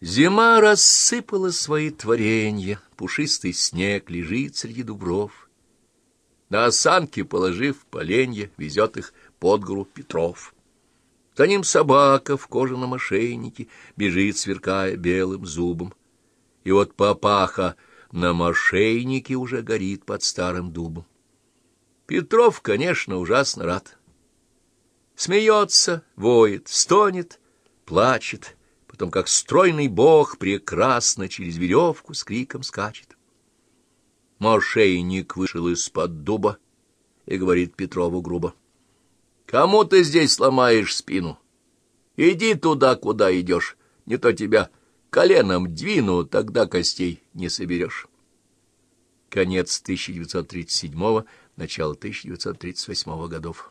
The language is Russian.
Зима рассыпала свои творенья, пушистый снег лежит среди дубров. На осанке, положив поленья, везет их под гору Петров. За ним собака в кожаном ошейнике бежит, сверкая белым зубом. И вот папаха на мошеннике уже горит под старым дубом. Петров, конечно, ужасно рад. Смеется, воет, стонет, плачет, потом, как стройный бог, прекрасно через веревку с криком скачет. Мошенник вышел из-под дуба и говорит Петрову грубо. — Кому ты здесь сломаешь спину? Иди туда, куда идешь, не то тебя коленом двину, тогда костей не соберешь. Конец 1937 начало 1938 годов.